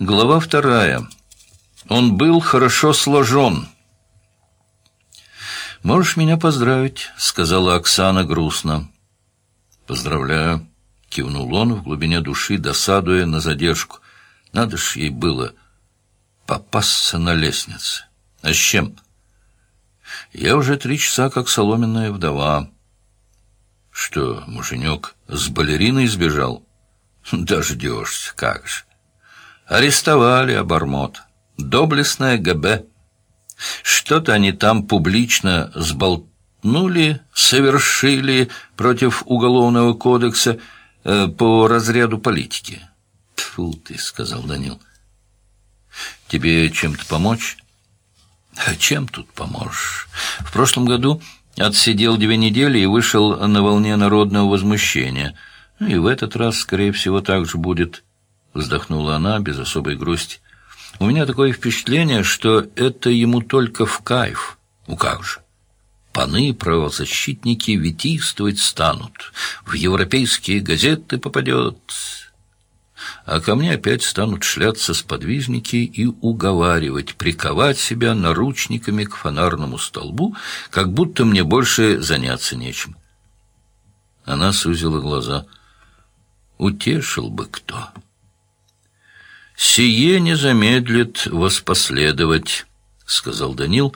Глава вторая. Он был хорошо сложен. «Можешь меня поздравить», — сказала Оксана грустно. «Поздравляю», — кивнул он в глубине души, досадуя на задержку. «Надо ж ей было попасться на лестнице. А с чем?» «Я уже три часа как соломенная вдова». «Что, муженек с балериной сбежал?» «Дождешься, как же». Арестовали обормот. Доблестная ГБ. Что-то они там публично сболтнули, совершили против Уголовного кодекса э, по разряду политики. Тьфу ты, — сказал Данил. Тебе чем-то помочь? А чем тут поможешь? В прошлом году отсидел две недели и вышел на волне народного возмущения. И в этот раз, скорее всего, так же будет. — вздохнула она без особой грусти. «У меня такое впечатление, что это ему только в кайф. Ну как же? Паны правозащитники витийствовать станут, в европейские газеты попадет. А ко мне опять станут шляться сподвижники и уговаривать, приковать себя наручниками к фонарному столбу, как будто мне больше заняться нечем». Она сузила глаза. «Утешил бы кто». «Сие не замедлит воспоследовать», — сказал Данил.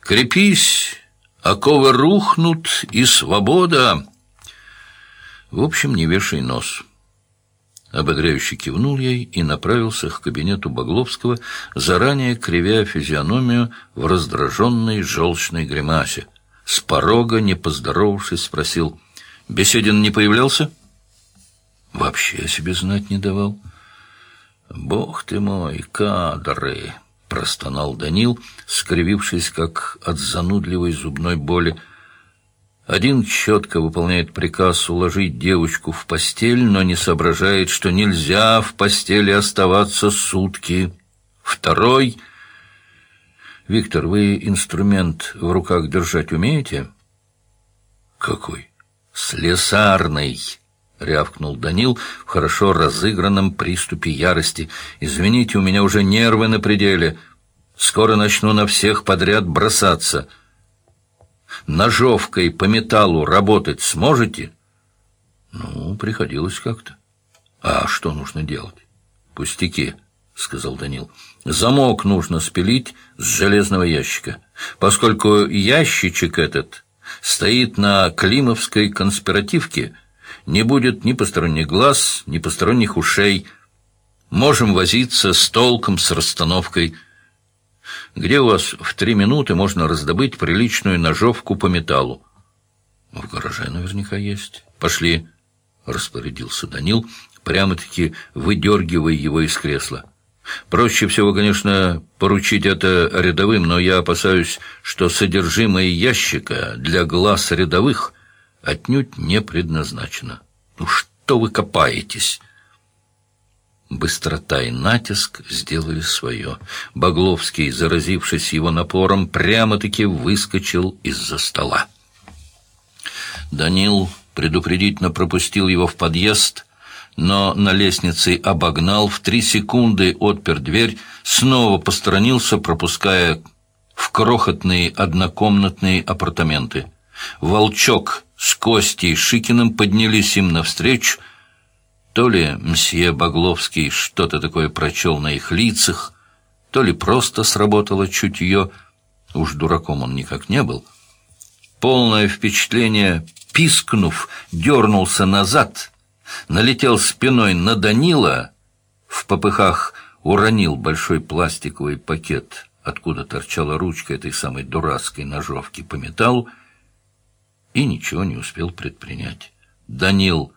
«Крепись, оковы рухнут, и свобода!» В общем, не вешай нос. Ободряюще кивнул ей и направился к кабинету Багловского, заранее кривя физиономию в раздраженной желчной гримасе. С порога, не поздоровавшись, спросил, «Беседин не появлялся?» «Вообще о себе знать не давал». «Бог ты мой, кадры!» — простонал Данил, скривившись, как от занудливой зубной боли. Один четко выполняет приказ уложить девочку в постель, но не соображает, что нельзя в постели оставаться сутки. Второй... «Виктор, вы инструмент в руках держать умеете?» «Какой?» «Слесарный!» — рявкнул Данил в хорошо разыгранном приступе ярости. «Извините, у меня уже нервы на пределе. Скоро начну на всех подряд бросаться. Ножовкой по металлу работать сможете?» «Ну, приходилось как-то. А что нужно делать?» «Пустяки», — сказал Данил. «Замок нужно спилить с железного ящика, поскольку ящичек этот стоит на Климовской конспиративке — не будет ни посторонних глаз, ни посторонних ушей. Можем возиться с толком, с расстановкой. Где у вас в три минуты можно раздобыть приличную ножовку по металлу? В гараже наверняка есть. Пошли, распорядился Данил, прямо-таки выдергивая его из кресла. Проще всего, конечно, поручить это рядовым, но я опасаюсь, что содержимое ящика для глаз рядовых отнюдь не предназначена. Ну что вы копаетесь? Быстрота и натиск сделали свое. Багловский, заразившись его напором, прямо-таки выскочил из-за стола. Данил предупредительно пропустил его в подъезд, но на лестнице обогнал, в три секунды отпер дверь, снова посторонился, пропуская в крохотные однокомнатные апартаменты. Волчок с Костей Шикиным поднялись им навстречу. То ли мсье Багловский что-то такое прочел на их лицах, то ли просто сработало чутье, уж дураком он никак не был. Полное впечатление, пискнув, дернулся назад, налетел спиной на Данила, в попыхах уронил большой пластиковый пакет, откуда торчала ручка этой самой дурацкой ножовки по металлу, и ничего не успел предпринять. Данил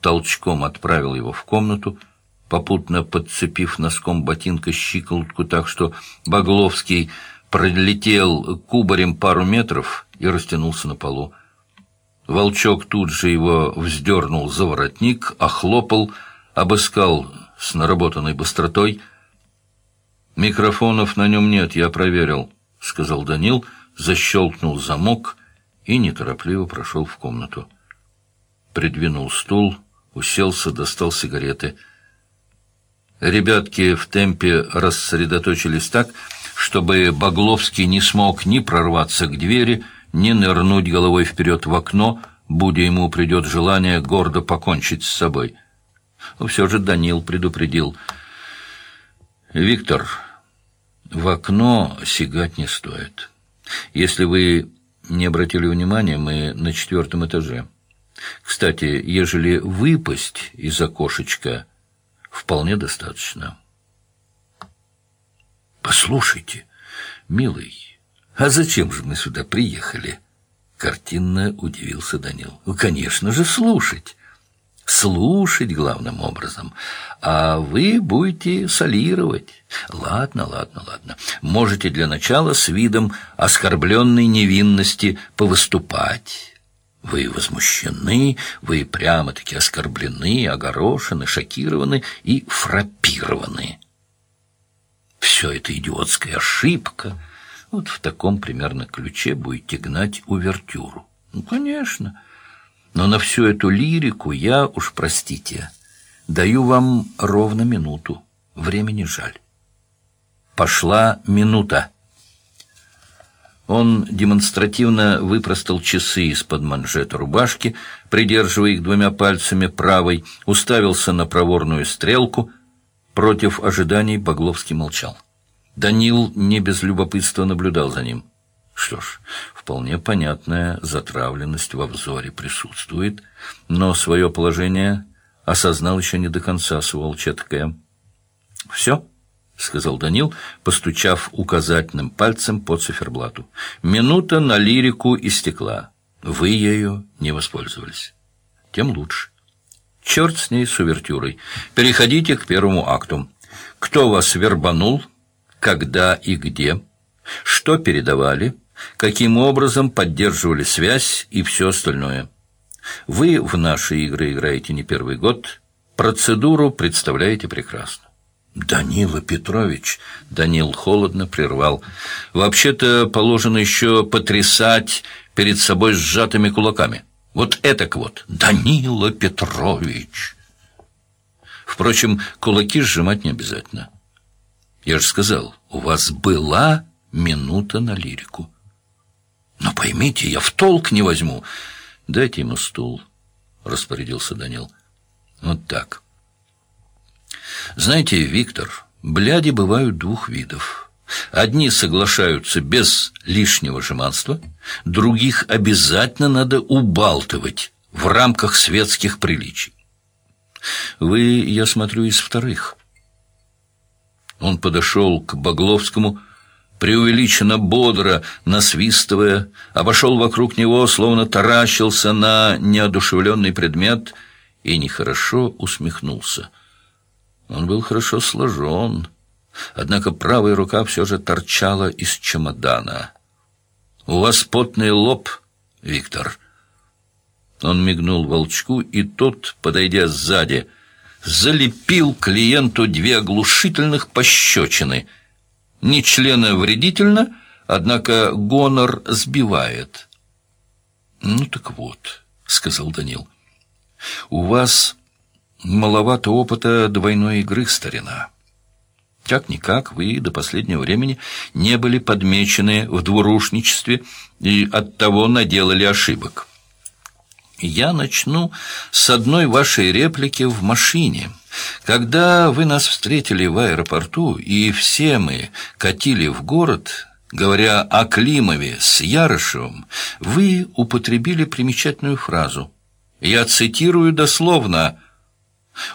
толчком отправил его в комнату, попутно подцепив носком ботинка щиколотку так, что Багловский пролетел кубарем пару метров и растянулся на полу. Волчок тут же его вздернул за воротник, охлопал, обыскал с наработанной быстротой. «Микрофонов на нем нет, я проверил», — сказал Данил, защелкнул замок — и неторопливо прошел в комнату. Придвинул стул, уселся, достал сигареты. Ребятки в темпе рассредоточились так, чтобы Багловский не смог ни прорваться к двери, ни нырнуть головой вперед в окно, будь ему придет желание гордо покончить с собой. Но все же Данил предупредил. «Виктор, в окно сигать не стоит. Если вы не обратили внимания, мы на четвертом этаже. Кстати, ежели выпасть из окошечка вполне достаточно. «Послушайте, милый, а зачем же мы сюда приехали?» Картинно удивился Данил. «Ну, конечно же, слушать. Слушать главным образом. А вы будете солировать. Ладно, ладно, ладно. Можете для начала с видом оскорбленной невинности повыступать». Вы возмущены, вы прямо-таки оскорблены, огорошены, шокированы и фрапированы. Все это идиотская ошибка. Вот в таком примерно ключе будете гнать увертюру. Ну, конечно. Но на всю эту лирику я, уж простите, даю вам ровно минуту. Времени жаль. Пошла минута. Он демонстративно выпростал часы из-под манжета рубашки, придерживая их двумя пальцами правой, уставился на проворную стрелку. Против ожиданий Багловский молчал. Данил не без любопытства наблюдал за ним. Что ж, вполне понятная затравленность во взоре присутствует, но свое положение осознал еще не до конца, сволочь такая. «Все?» — сказал Данил, постучав указательным пальцем по циферблату. «Минута на лирику истекла. Вы ею не воспользовались. Тем лучше. Черт с ней с увертюрой. Переходите к первому акту. Кто вас вербанул? Когда и где? Что передавали? Каким образом поддерживали связь и все остальное? Вы в наши игры играете не первый год. Процедуру представляете прекрасно. Данила Петрович, Данил холодно прервал. Вообще-то положено еще потрясать перед собой сжатыми кулаками. Вот это вот, Данила Петрович. Впрочем, кулаки сжимать не обязательно. Я же сказал, у вас была минута на лирику. Но поймите, я в толк не возьму. Дайте ему стул, распорядился Данил. Вот так. Знаете, Виктор, бляди бывают двух видов. Одни соглашаются без лишнего жеманства, других обязательно надо убалтывать в рамках светских приличий. Вы, я смотрю, из вторых. Он подошел к Багловскому, преувеличенно бодро, насвистывая, обошел вокруг него, словно таращился на неодушевленный предмет и нехорошо усмехнулся. Он был хорошо сложен, однако правая рука все же торчала из чемодана. «У вас потный лоб, Виктор». Он мигнул волчку, и тот, подойдя сзади, залепил клиенту две оглушительных пощечины. Не члена вредительно, однако гонор сбивает. «Ну так вот», — сказал Данил, — «у вас маловато опыта двойной игры, старина. Как-никак вы до последнего времени не были подмечены в двурушничестве и оттого наделали ошибок. Я начну с одной вашей реплики в машине. Когда вы нас встретили в аэропорту, и все мы катили в город, говоря о Климове с Ярышевым, вы употребили примечательную фразу. Я цитирую дословно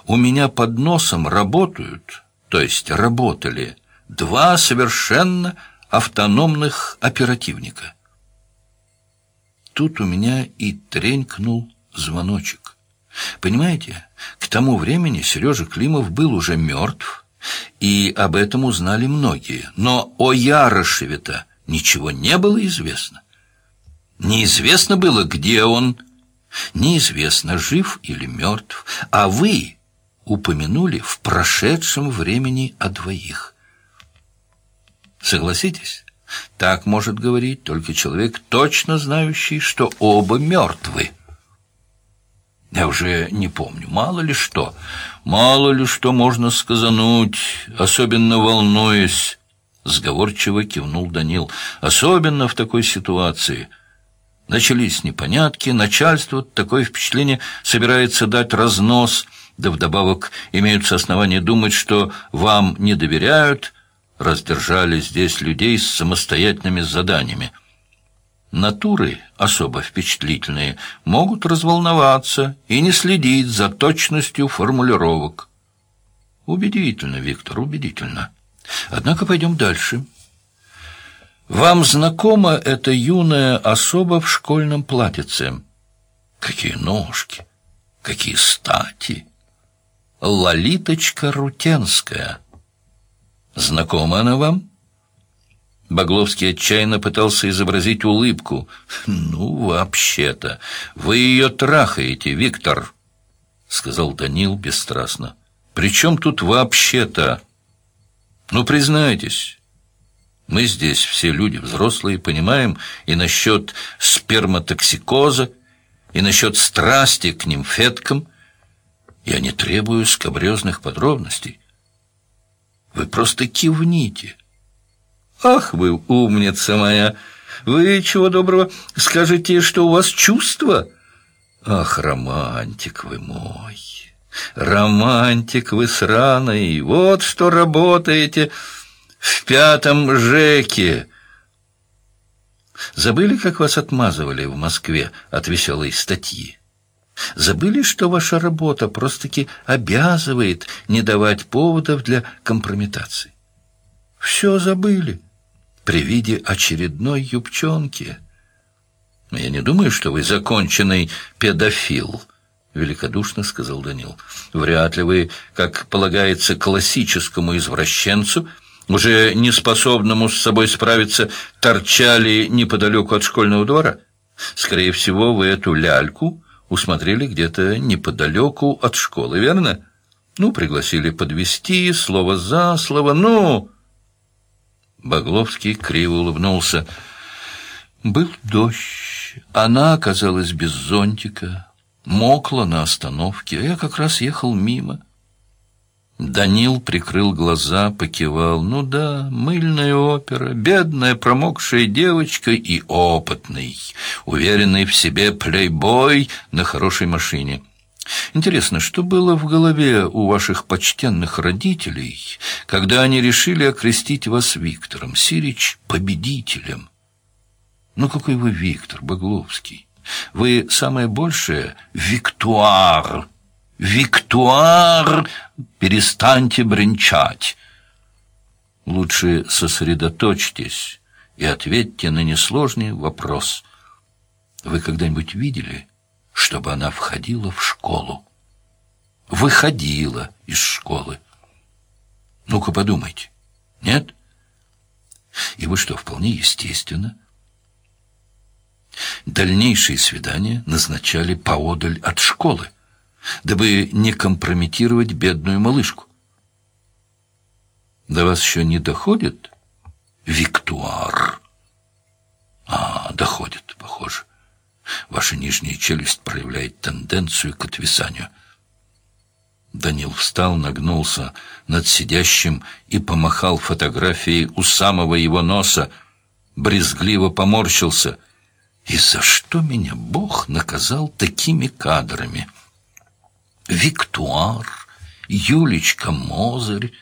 у меня под носом работают, то есть работали, два совершенно автономных оперативника. Тут у меня и тренькнул звоночек. Понимаете, к тому времени Сережа Климов был уже мертв, и об этом узнали многие. Но о Ярошеве-то ничего не было известно. Неизвестно было, где он, Неизвестно, жив или мертв, а вы упомянули в прошедшем времени о двоих. Согласитесь? Так может говорить только человек, точно знающий, что оба мертвы. Я уже не помню, мало ли что. Мало ли что можно сказануть, особенно волнуясь. Сговорчиво кивнул Данил. Особенно в такой ситуации. Начались непонятки, начальство, такое впечатление, собирается дать разнос, да вдобавок имеются основания думать, что вам не доверяют, раздержали здесь людей с самостоятельными заданиями. Натуры, особо впечатлительные, могут разволноваться и не следить за точностью формулировок. Убедительно, Виктор, убедительно. Однако пойдем дальше. Вам знакома эта юная особа в школьном платьице? Какие ножки, какие стати! Лолиточка Рутенская. Знакома она вам? Багловский отчаянно пытался изобразить улыбку. «Ну, вообще-то, вы ее трахаете, Виктор», — сказал Данил бесстрастно. «При чем тут вообще-то? Ну, признайтесь, мы здесь все люди взрослые, понимаем и насчет сперматоксикоза, и насчет страсти к нимфеткам. Я не требую скобрезных подробностей. Вы просто кивните». «Ах вы, умница моя! Вы, чего доброго, скажете, что у вас чувства?» «Ах, романтик вы мой! Романтик вы сраный! Вот что работаете в пятом ЖЭКе!» Забыли, как вас отмазывали в Москве от веселой статьи? Забыли, что ваша работа просто-таки обязывает не давать поводов для компрометации? Все забыли при виде очередной юбчонки. «Я не думаю, что вы законченный педофил», — великодушно сказал Данил. «Вряд ли вы, как полагается классическому извращенцу, уже неспособному с собой справиться, торчали неподалеку от школьного двора. Скорее всего, вы эту ляльку усмотрели где-то неподалеку от школы, верно? Ну, пригласили подвести слово за слово, ну...» Багловский криво улыбнулся. Был дождь. Она оказалась без зонтика. Мокла на остановке, а я как раз ехал мимо. Данил прикрыл глаза, покивал. Ну да, мыльная опера, бедная промокшая девочка и опытный, уверенный в себе плейбой на хорошей машине. Интересно, что было в голове у ваших почтенных родителей, когда они решили окрестить вас Виктором, Сирич победителем? Ну, какой вы Виктор Багловский? Вы самое большее — Виктуар. Виктуар! Перестаньте бренчать. Лучше сосредоточьтесь и ответьте на несложный вопрос. Вы когда-нибудь видели чтобы она входила в школу. Выходила из школы. Ну-ка подумайте. Нет? И вы что, вполне естественно. Дальнейшие свидания назначали поодаль от школы, дабы не компрометировать бедную малышку. До вас еще не доходит, Виктуар? А, доходит, похоже. Ваша нижняя челюсть проявляет тенденцию к отвисанию. Данил встал, нагнулся над сидящим и помахал фотографией у самого его носа, брезгливо поморщился. И за что меня Бог наказал такими кадрами? Виктуар, Юлечка Мозырь,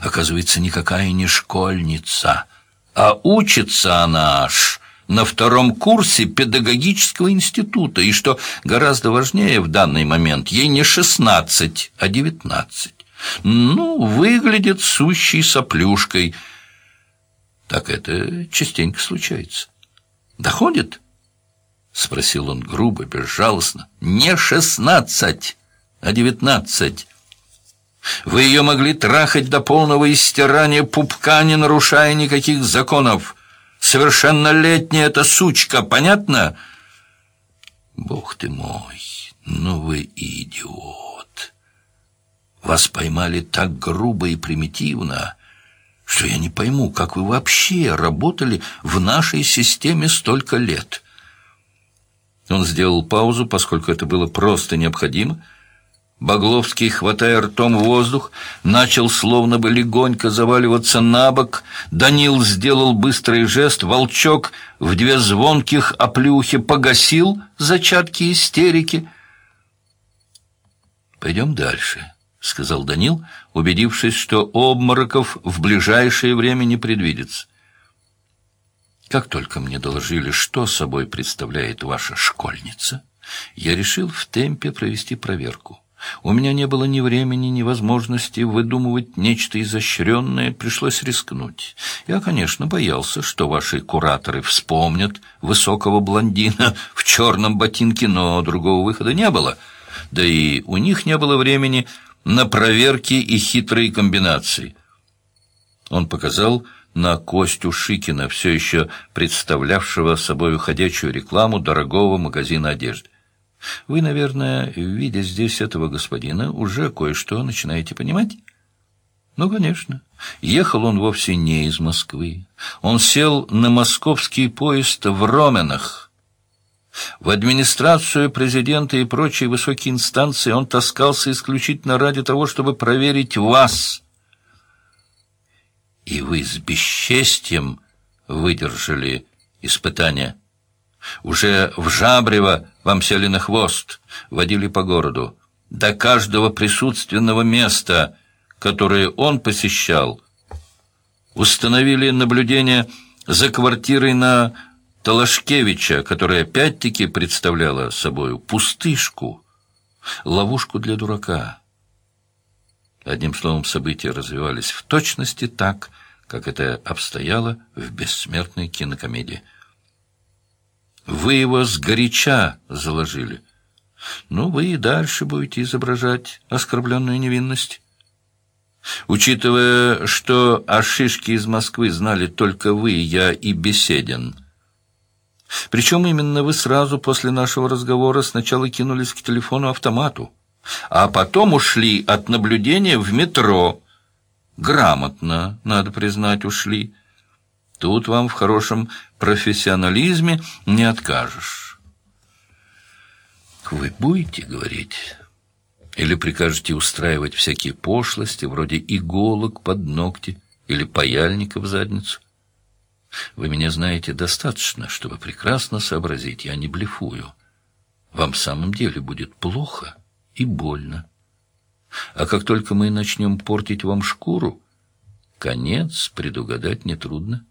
оказывается, никакая не школьница, а учится она аж на втором курсе педагогического института, и, что гораздо важнее в данный момент, ей не шестнадцать, а девятнадцать. Ну, выглядит сущей соплюшкой. Так это частенько случается. Доходит? Спросил он грубо, безжалостно. Не шестнадцать, а девятнадцать. Вы ее могли трахать до полного истирания пупка, не нарушая никаких законов. Совершеннолетняя эта сучка, понятно? Бог ты мой, ну вы идиот. Вас поймали так грубо и примитивно, что я не пойму, как вы вообще работали в нашей системе столько лет. Он сделал паузу, поскольку это было просто необходимо. Багловский, хватая ртом воздух, начал словно бы легонько заваливаться на бок. Данил сделал быстрый жест, волчок в две звонких оплюхи погасил зачатки истерики. «Пойдем дальше», — сказал Данил, убедившись, что обмороков в ближайшее время не предвидится. Как только мне доложили, что собой представляет ваша школьница, я решил в темпе провести проверку. У меня не было ни времени, ни возможности выдумывать нечто изощренное, пришлось рискнуть. Я, конечно, боялся, что ваши кураторы вспомнят высокого блондина в черном ботинке, но другого выхода не было. Да и у них не было времени на проверки и хитрые комбинации. Он показал на Костю Шикина, все еще представлявшего собой ходячую рекламу дорогого магазина одежды. Вы, наверное, видя здесь этого господина, уже кое-что начинаете понимать? Ну, конечно. Ехал он вовсе не из Москвы. Он сел на московский поезд в Роменах. В администрацию президента и прочие высокие инстанции он таскался исключительно ради того, чтобы проверить вас. И вы с бесчестием выдержали испытание. Уже в Жабрево вам сели на хвост, водили по городу. До каждого присутственного места, которое он посещал, установили наблюдение за квартирой на Талашкевича, которая опять-таки представляла собою пустышку, ловушку для дурака. Одним словом, события развивались в точности так, как это обстояло в бессмертной кинокомедии. Вы его сгоряча заложили. Ну, вы и дальше будете изображать оскорбленную невинность. Учитывая, что о шишке из Москвы знали только вы, я и Беседин. Причем именно вы сразу после нашего разговора сначала кинулись к телефону-автомату, а потом ушли от наблюдения в метро. Грамотно, надо признать, ушли. Тут вам в хорошем профессионализме не откажешь. Вы будете говорить? Или прикажете устраивать всякие пошлости, вроде иголок под ногти или паяльника в задницу? Вы меня знаете достаточно, чтобы прекрасно сообразить, я не блефую. Вам в самом деле будет плохо и больно. А как только мы начнем портить вам шкуру, конец предугадать нетрудно.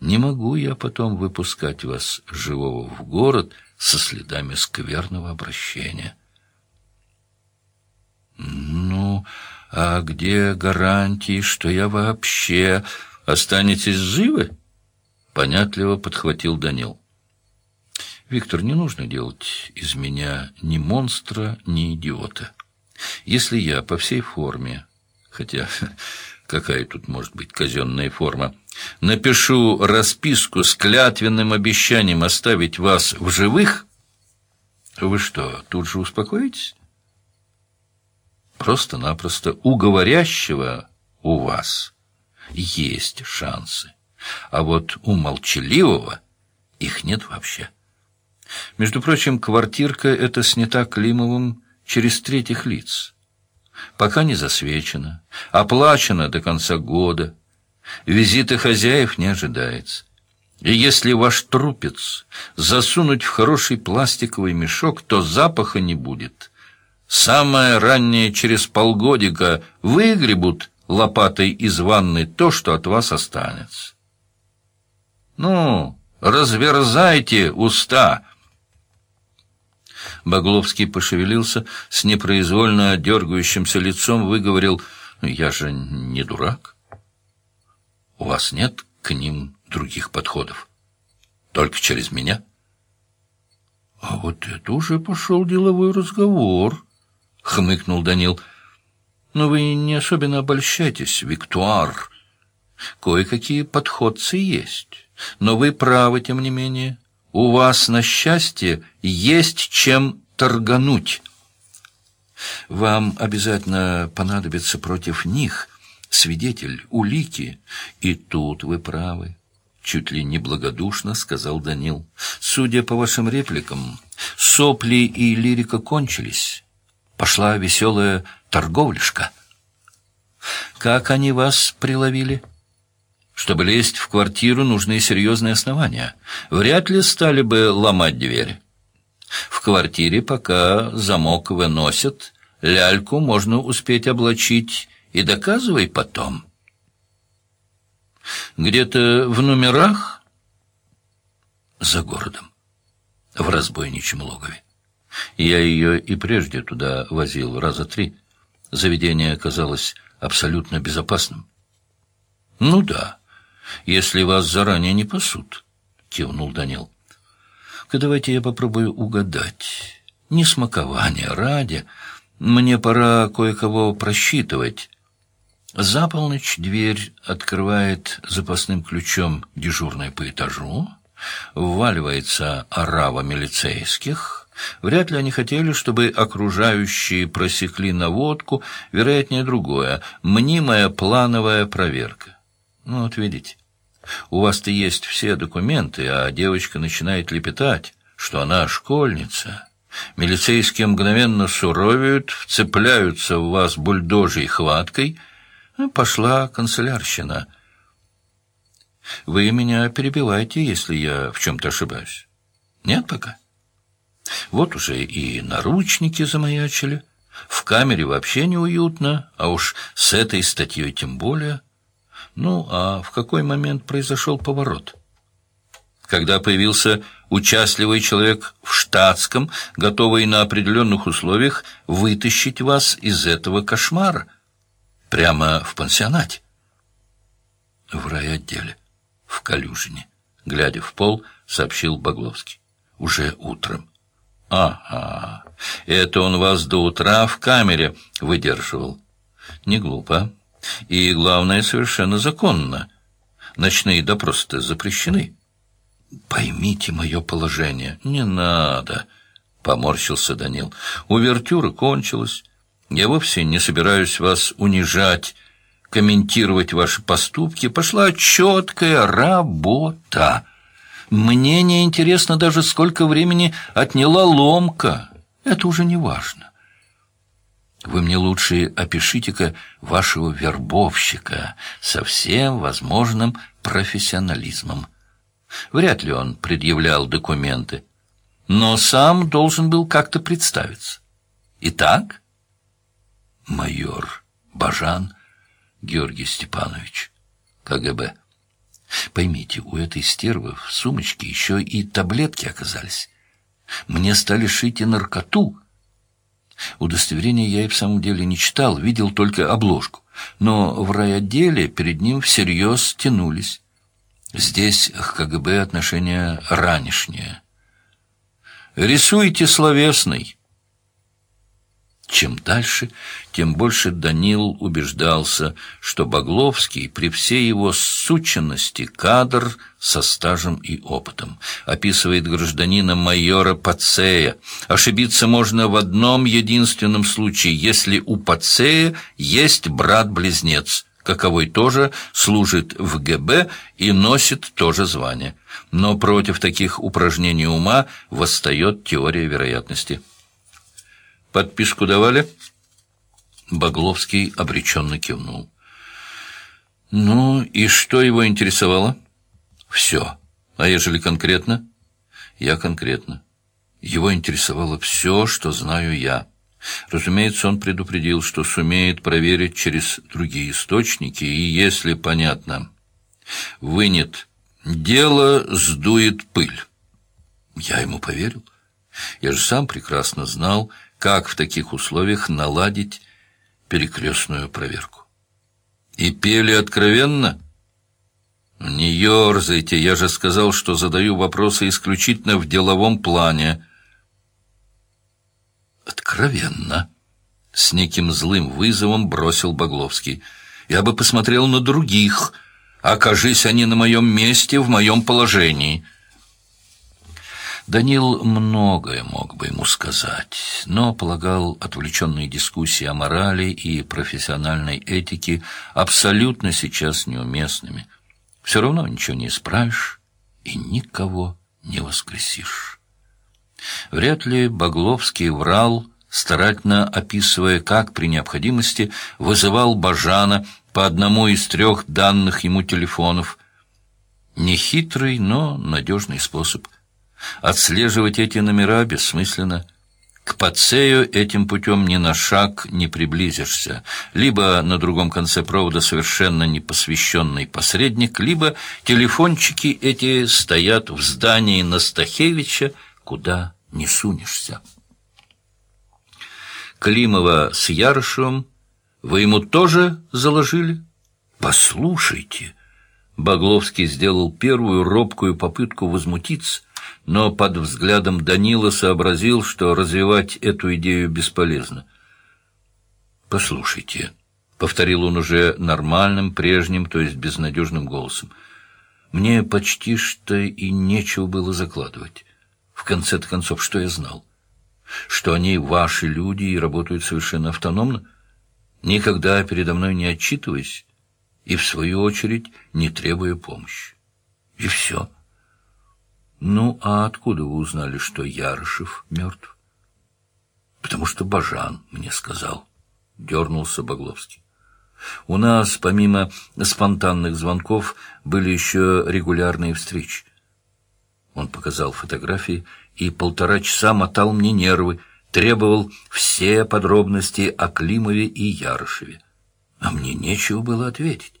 Не могу я потом выпускать вас живого в город со следами скверного обращения. Ну, а где гарантии, что я вообще останетесь живы? Понятливо подхватил Данил. Виктор, не нужно делать из меня ни монстра, ни идиота. Если я по всей форме, хотя какая тут может быть казенная форма, напишу расписку с клятвенным обещанием оставить вас в живых, вы что, тут же успокоитесь? Просто-напросто у говорящего у вас есть шансы, а вот у молчаливого их нет вообще. Между прочим, квартирка эта снята Климовым через третьих лиц. Пока не засвечена, оплачена до конца года, Визита хозяев не ожидается. И если ваш трупец засунуть в хороший пластиковый мешок, то запаха не будет. Самое раннее через полгодика выгребут лопатой из ванны то, что от вас останется. Ну, разверзайте уста. Багловский пошевелился, с непроизвольно дергающимся лицом выговорил, «Я же не дурак». У вас нет к ним других подходов? Только через меня? А вот это уже пошел деловой разговор, хмыкнул Данил. Но вы не особенно обольщайтесь, Виктуар. Кое-какие подходцы есть. Но вы правы, тем не менее. У вас, на счастье, есть чем торгануть. Вам обязательно понадобится против них свидетель, улики. И тут вы правы. Чуть ли не благодушно сказал Данил. Судя по вашим репликам, сопли и лирика кончились. Пошла веселая торговляшка. Как они вас приловили? Чтобы лезть в квартиру, нужны серьезные основания. Вряд ли стали бы ломать дверь. В квартире, пока замок выносят, ляльку можно успеть облачить и доказывай потом. Где-то в номерах? За городом, в разбойничьем логове. Я ее и прежде туда возил раза три. Заведение оказалось абсолютно безопасным. Ну да, если вас заранее не пасут, кивнул Данил. «Ка давайте я попробую угадать. Не смакование ради. Мне пора кое-кого просчитывать». За полночь дверь открывает запасным ключом дежурная по этажу. Вваливается орава милицейских. Вряд ли они хотели, чтобы окружающие просекли наводку, вероятнее другое, мнимая плановая проверка. Ну, вот видите. У вас-то есть все документы, а девочка начинает лепетать, что она школьница. Милицейские мгновенно суровеют, вцепляются в вас бульдожьей хваткой. Ну, пошла канцелярщина. Вы меня перебиваете, если я в чем-то ошибаюсь. Нет пока? Вот уже и наручники замаячили. В камере вообще неуютно, а уж с этой статьей тем более — ну, а в какой момент произошел поворот? Когда появился участливый человек в штатском, готовый на определенных условиях вытащить вас из этого кошмара. Прямо в пансионате. В райотделе, в Калюжине, глядя в пол, сообщил Багловский. Уже утром. Ага, это он вас до утра в камере выдерживал. Не глупо. И, главное, совершенно законно. Ночные допросы запрещены. Поймите мое положение. Не надо, — поморщился Данил. Увертюра кончилась. Я вовсе не собираюсь вас унижать, комментировать ваши поступки. Пошла четкая работа. Мне не интересно даже, сколько времени отняла ломка. Это уже не важно. Вы мне лучше опишите-ка вашего вербовщика со всем возможным профессионализмом. Вряд ли он предъявлял документы, но сам должен был как-то представиться. Итак, майор Бажан Георгий Степанович, КГБ. Поймите, у этой стервы в сумочке еще и таблетки оказались. Мне стали шить и наркоту — Удостоверение я и в самом деле не читал, видел только обложку. Но в райотделе перед ним всерьез тянулись. Здесь к КГБ отношения ранешние. «Рисуйте словесный», чем дальше, тем больше Данил убеждался, что Багловский при всей его сученности кадр со стажем и опытом. Описывает гражданина майора Пацея. Ошибиться можно в одном единственном случае, если у Пацея есть брат-близнец, каковой тоже служит в ГБ и носит то же звание. Но против таких упражнений ума восстает теория вероятности. Подписку давали?» Багловский обреченно кивнул. «Ну, и что его интересовало?» «Все. А ежели конкретно?» «Я конкретно. Его интересовало все, что знаю я. Разумеется, он предупредил, что сумеет проверить через другие источники, и, если понятно, вынет дело, сдует пыль». Я ему поверил. Я же сам прекрасно знал, как в таких условиях наладить перекрестную проверку. И пели откровенно? Не ерзайте, я же сказал, что задаю вопросы исключительно в деловом плане. Откровенно. С неким злым вызовом бросил Багловский. Я бы посмотрел на других. Окажись они на моем месте, в моем положении. Данил многое мог бы ему сказать, но полагал отвлеченные дискуссии о морали и профессиональной этике абсолютно сейчас неуместными. Все равно ничего не исправишь и никого не воскресишь. Вряд ли Багловский врал старательно описывая, как при необходимости вызывал Бажана по одному из трех данных ему телефонов. Нехитрый, но надежный способ. Отслеживать эти номера бессмысленно – к Пацею этим путем ни на шаг не приблизишься. Либо на другом конце провода совершенно непосвященный посредник, либо телефончики эти стоят в здании Настахевича, куда не сунешься. Климова с Ярышевым вы ему тоже заложили? Послушайте. Багловский сделал первую робкую попытку возмутиться, но под взглядом Данила сообразил, что развивать эту идею бесполезно. «Послушайте», — повторил он уже нормальным, прежним, то есть безнадежным голосом, «мне почти что и нечего было закладывать. В конце концов, что я знал? Что они ваши люди и работают совершенно автономно, никогда передо мной не отчитываясь и, в свою очередь, не требуя помощи. И все». «Ну, а откуда вы узнали, что Ярышев мертв?» «Потому что Бажан мне сказал», — дернулся Багловский. «У нас, помимо спонтанных звонков, были еще регулярные встречи». Он показал фотографии и полтора часа мотал мне нервы, требовал все подробности о Климове и Ярышеве. А мне нечего было ответить.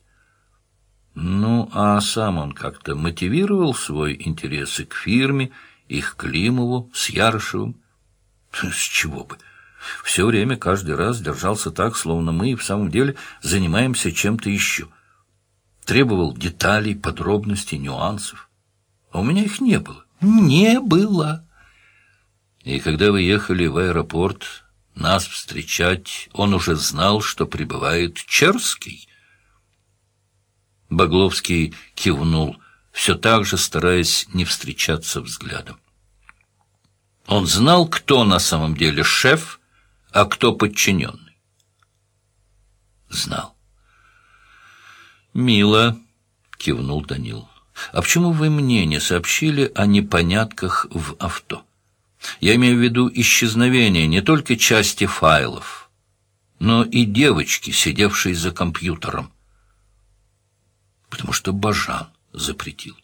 Ну, а сам он как-то мотивировал свой интерес к фирме, и к Климову с Ярышевым? С чего бы? Все время, каждый раз держался так, словно мы в самом деле занимаемся чем-то еще. Требовал деталей, подробностей, нюансов. А у меня их не было. Не было. И когда вы ехали в аэропорт нас встречать, он уже знал, что прибывает Черский. Багловский кивнул, все так же стараясь не встречаться взглядом. Он знал, кто на самом деле шеф, а кто подчиненный. Знал. «Мило», — кивнул Данил. «А почему вы мне не сообщили о непонятках в авто? Я имею в виду исчезновение не только части файлов, но и девочки, сидевшей за компьютером потому что Бажан запретил.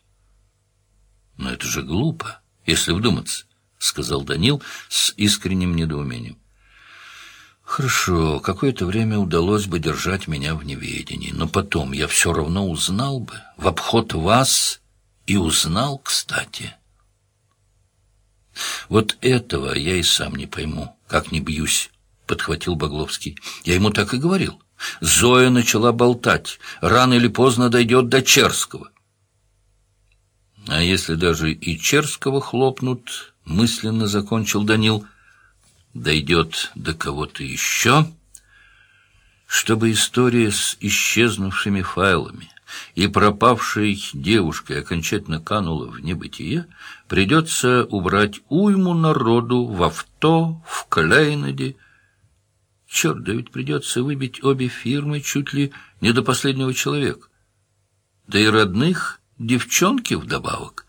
«Но это же глупо, если вдуматься», — сказал Данил с искренним недоумением. «Хорошо, какое-то время удалось бы держать меня в неведении, но потом я все равно узнал бы, в обход вас и узнал, кстати». «Вот этого я и сам не пойму, как не бьюсь», — подхватил Багловский. «Я ему так и говорил. Зоя начала болтать. Рано или поздно дойдет до Черского. А если даже и Черского хлопнут, мысленно закончил Данил, дойдет до кого-то еще, чтобы история с исчезнувшими файлами и пропавшей девушкой окончательно канула в небытие, придется убрать уйму народу в авто, в Клейнаде, Черт, да ведь придется выбить обе фирмы чуть ли не до последнего человека. Да и родных девчонки вдобавок.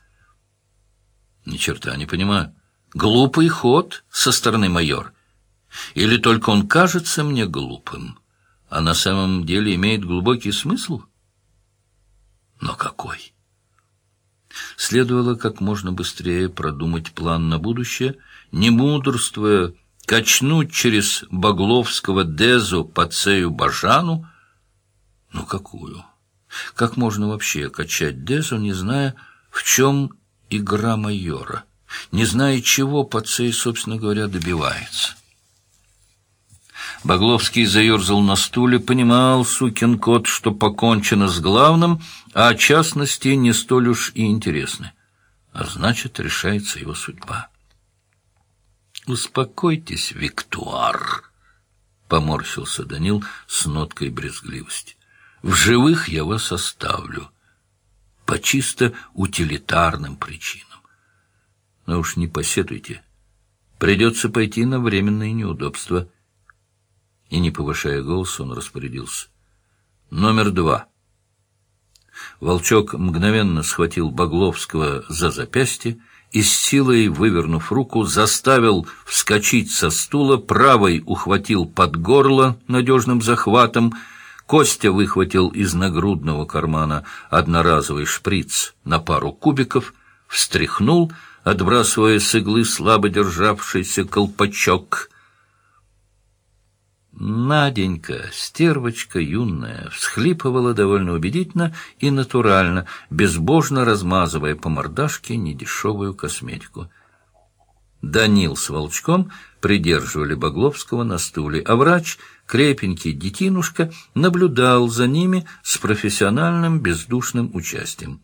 Ни черта не понимаю. Глупый ход со стороны майора. Или только он кажется мне глупым, а на самом деле имеет глубокий смысл? Но какой? Следовало как можно быстрее продумать план на будущее, не мудрствуя, качнуть через Багловского Дезу по Цею Бажану? Ну, какую? Как можно вообще качать Дезу, не зная, в чем игра майора, не зная, чего Пацей, собственно говоря, добивается? Багловский заерзал на стуле, понимал, сукин кот, что покончено с главным, а частности не столь уж и интересны. А значит, решается его судьба. «Успокойтесь, Виктуар», — поморщился Данил с ноткой брезгливости. «В живых я вас оставлю. По чисто утилитарным причинам. Но уж не посетуйте. Придется пойти на временные неудобства». И, не повышая голос, он распорядился. «Номер два». Волчок мгновенно схватил Багловского за запястье и с силой, вывернув руку, заставил вскочить со стула, правой ухватил под горло надежным захватом, Костя выхватил из нагрудного кармана одноразовый шприц на пару кубиков, встряхнул, отбрасывая с иглы слабо державшийся колпачок — Наденька, стервочка юная, всхлипывала довольно убедительно и натурально, безбожно размазывая по мордашке недешевую косметику. Данил с Волчком придерживали Богловского на стуле, а врач, крепенький детинушка, наблюдал за ними с профессиональным бездушным участием.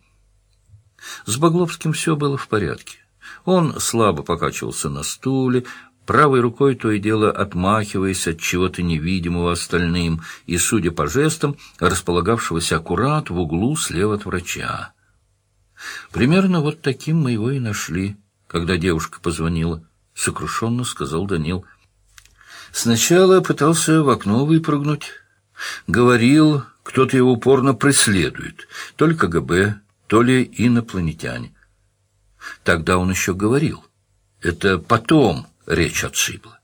С Богловским все было в порядке. Он слабо покачивался на стуле, правой рукой то и дело отмахиваясь от чего-то невидимого остальным и, судя по жестам, располагавшегося аккурат в углу слева от врача. Примерно вот таким мы его и нашли, когда девушка позвонила, — сокрушенно сказал Данил. Сначала пытался в окно выпрыгнуть. Говорил, кто-то его упорно преследует, то ли КГБ, то ли инопланетяне. Тогда он еще говорил. Это потом речь отшибла.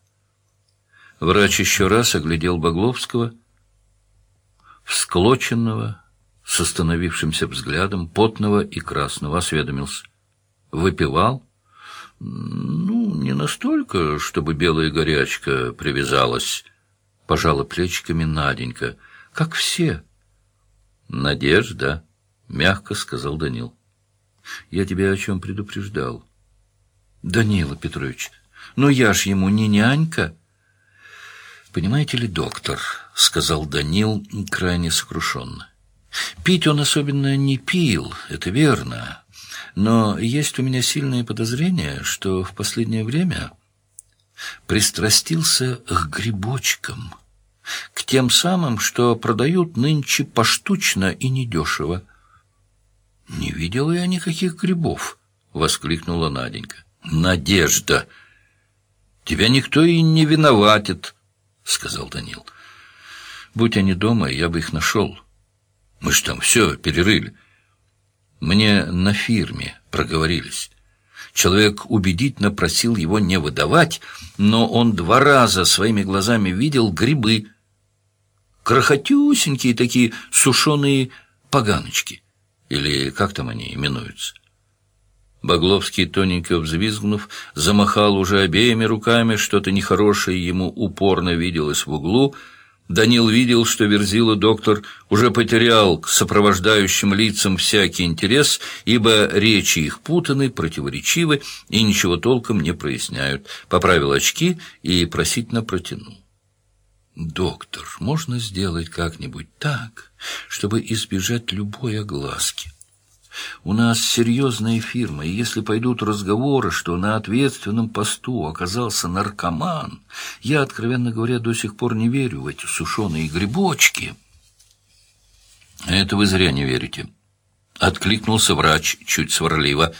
Врач еще раз оглядел Багловского, всклоченного, с остановившимся взглядом, потного и красного, осведомился. Выпивал? Ну, не настолько, чтобы белая горячка привязалась, пожала плечиками Наденька, как все. Надежда, мягко сказал Данил. Я тебя о чем предупреждал. Данила Петрович, но я ж ему не нянька. Понимаете ли, доктор, — сказал Данил крайне сокрушенно. Пить он особенно не пил, это верно. Но есть у меня сильное подозрение, что в последнее время пристрастился к грибочкам, к тем самым, что продают нынче поштучно и недешево. — Не видела я никаких грибов, — воскликнула Наденька. — Надежда! — Тебя никто и не виноватит, — сказал Данил. Будь они дома, я бы их нашел. Мы ж там все перерыли. Мне на фирме проговорились. Человек убедительно просил его не выдавать, но он два раза своими глазами видел грибы. Крохотюсенькие такие сушеные поганочки. Или как там они именуются? Богловский, тоненько взвизгнув, замахал уже обеими руками, что-то нехорошее ему упорно виделось в углу. Данил видел, что Верзила доктор уже потерял к сопровождающим лицам всякий интерес, ибо речи их путаны, противоречивы и ничего толком не проясняют. Поправил очки и просительно протянул. «Доктор, можно сделать как-нибудь так, чтобы избежать любой огласки?» У нас серьезная фирма, и если пойдут разговоры, что на ответственном посту оказался наркоман, я, откровенно говоря, до сих пор не верю в эти сушеные грибочки. Это вы зря не верите. Откликнулся врач чуть сварливо.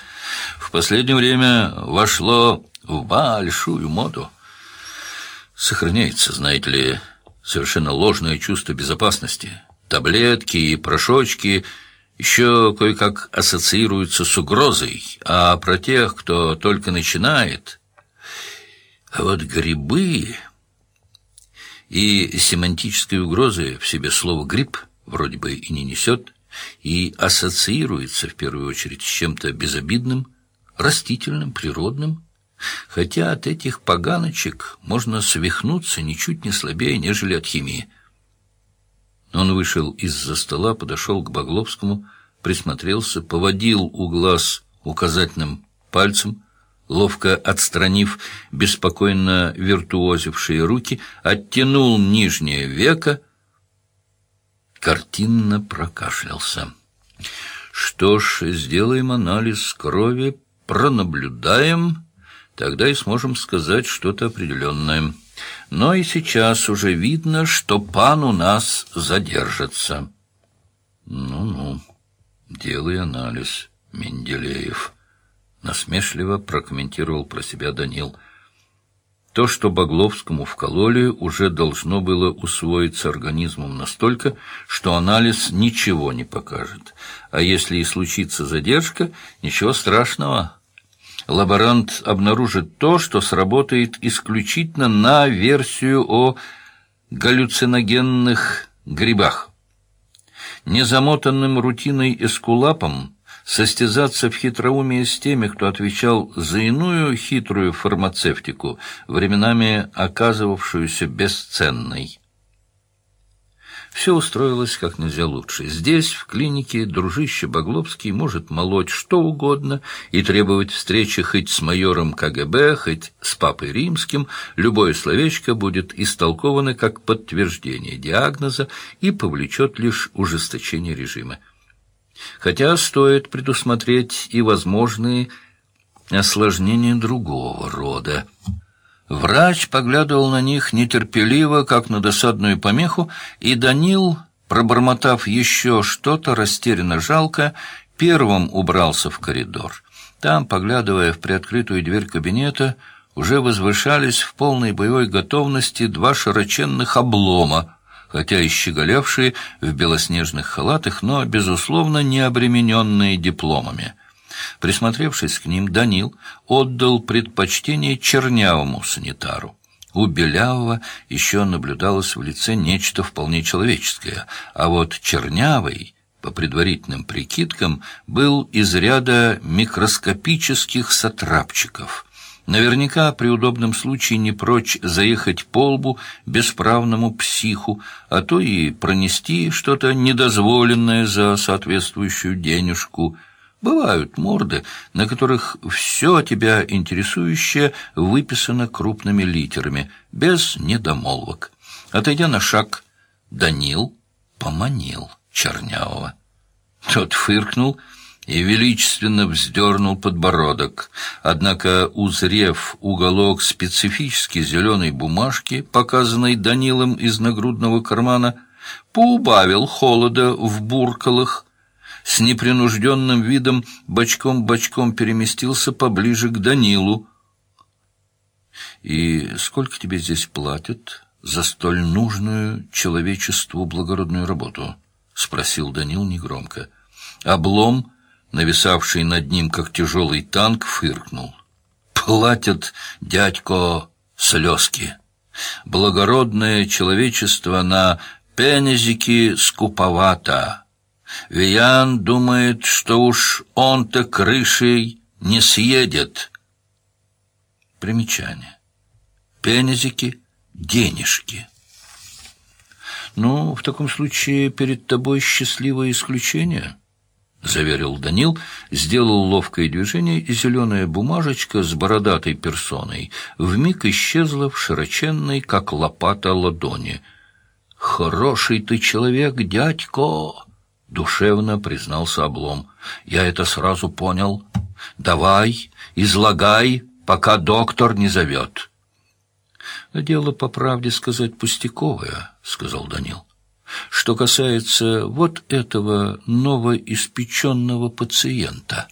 В последнее время вошло в большую моду. Сохраняется, знаете ли, совершенно ложное чувство безопасности. Таблетки и порошочки — еще кое-как ассоциируются с угрозой, а про тех, кто только начинает... А вот грибы и семантической угрозы в себе слово «гриб» вроде бы и не несет, и ассоциируется в первую очередь с чем-то безобидным, растительным, природным, хотя от этих поганочек можно свихнуться ничуть не слабее, нежели от химии. Он вышел из-за стола, подошел к Багловскому, присмотрелся, поводил у глаз указательным пальцем, ловко отстранив беспокойно виртуозившие руки, оттянул нижнее веко, картинно прокашлялся. Что ж, сделаем анализ крови, пронаблюдаем, тогда и сможем сказать что-то определенное. Но и сейчас уже видно, что пан у нас задержится. Ну-ну, делай анализ, Менделеев. Насмешливо прокомментировал про себя Данил. То, что Багловскому вкололи, уже должно было усвоиться организмом настолько, что анализ ничего не покажет. А если и случится задержка, ничего страшного. Лаборант обнаружит то, что сработает исключительно на версию о галлюциногенных грибах. Незамотанным рутиной эскулапом состязаться в хитроумии с теми, кто отвечал за иную хитрую фармацевтику, временами оказывавшуюся бесценной. Все устроилось как нельзя лучше. Здесь, в клинике, дружище Багловский может молоть что угодно и требовать встречи хоть с майором КГБ, хоть с папой римским. Любое словечко будет истолковано как подтверждение диагноза и повлечет лишь ужесточение режима. Хотя стоит предусмотреть и возможные осложнения другого рода. Врач поглядывал на них нетерпеливо, как на досадную помеху, и Данил, пробормотав еще что-то растерянно жалко, первым убрался в коридор. Там, поглядывая в приоткрытую дверь кабинета, уже возвышались в полной боевой готовности два широченных облома, хотя и щеголявшие в белоснежных халатах, но, безусловно, не обремененные дипломами. Присмотревшись к ним, Данил отдал предпочтение чернявому санитару. У Белявого еще наблюдалось в лице нечто вполне человеческое, а вот чернявый, по предварительным прикидкам, был из ряда микроскопических сатрапчиков. Наверняка при удобном случае не прочь заехать по лбу бесправному психу, а то и пронести что-то недозволенное за соответствующую денежку – Бывают морды, на которых все тебя интересующее выписано крупными литерами, без недомолвок. Отойдя на шаг, Данил поманил Чернявого. Тот фыркнул и величественно вздернул подбородок. Однако, узрев уголок специфически зеленой бумажки, показанной Данилом из нагрудного кармана, поубавил холода в буркалах, с непринужденным видом бочком-бочком переместился поближе к Данилу. «И сколько тебе здесь платят за столь нужную человечеству благородную работу?» — спросил Данил негромко. Облом, нависавший над ним, как тяжелый танк, фыркнул. «Платят, дядько, слезки. Благородное человечество на пенезики скуповато». Виян думает, что уж он-то крышей не съедет. Примечание. Пенезики — денежки. «Ну, в таком случае перед тобой счастливое исключение», — заверил Данил, сделал ловкое движение, и зеленая бумажечка с бородатой персоной вмиг исчезла в широченной, как лопата, ладони. «Хороший ты человек, дядько!» — душевно признался Облом. «Я это сразу понял. Давай, излагай, пока доктор не зовет». «Дело, по правде сказать, пустяковое», — сказал Данил. «Что касается вот этого новоиспеченного пациента».